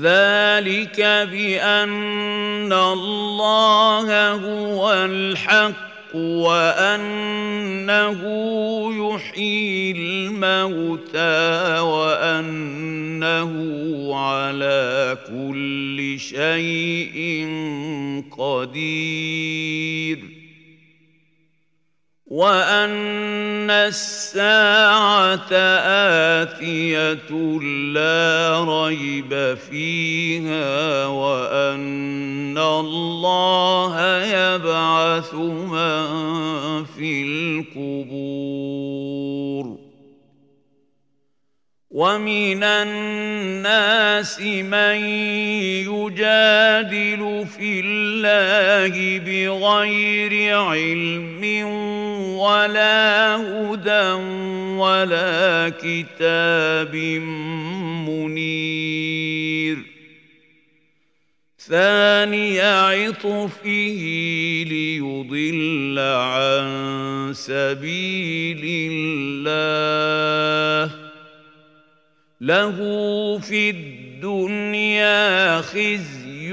ذلك بأن الله هو الحق وأنه يحيي الموتى وأنه على كل شيء قدير. وان الساعة اتيه لا ريب فيها وان الله يبعث من في القبور ومن الناس من يجادل في الله بغير علم ولا هدى ولا كتاب منير. ثاني عطفه ليضل عن سبيل الله. له في الدنيا خزي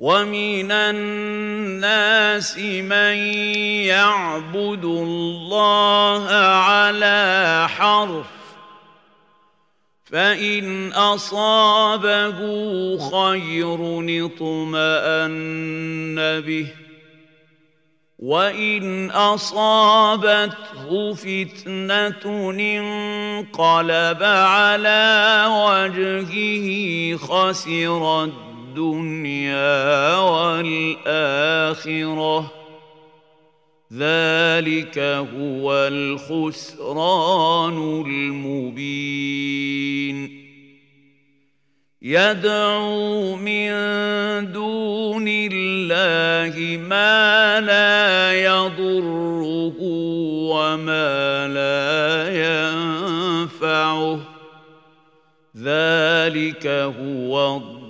ومن الناس من يعبد الله على حرف فان اصابه خير اطمان به وان اصابته فتنه انقلب على وجهه خسر والآخرة. ذلك هو الخسران المبين. يدعو من دون الله ما لا يضره وما لا ينفعه. ذلك هو الضلال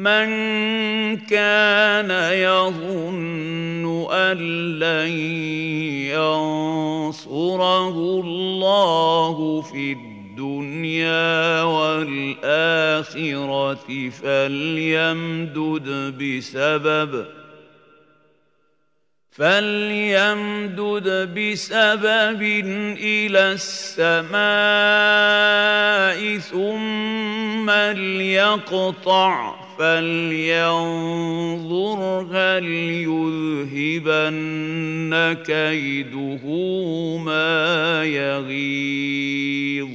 من كان يظن أن لن ينصره الله في الدنيا والآخرة فليمدد بسبب فليمدد بسبب إلى السماء ثم ليقطع فلينظر هل يذهبن كيده ما يغيظ.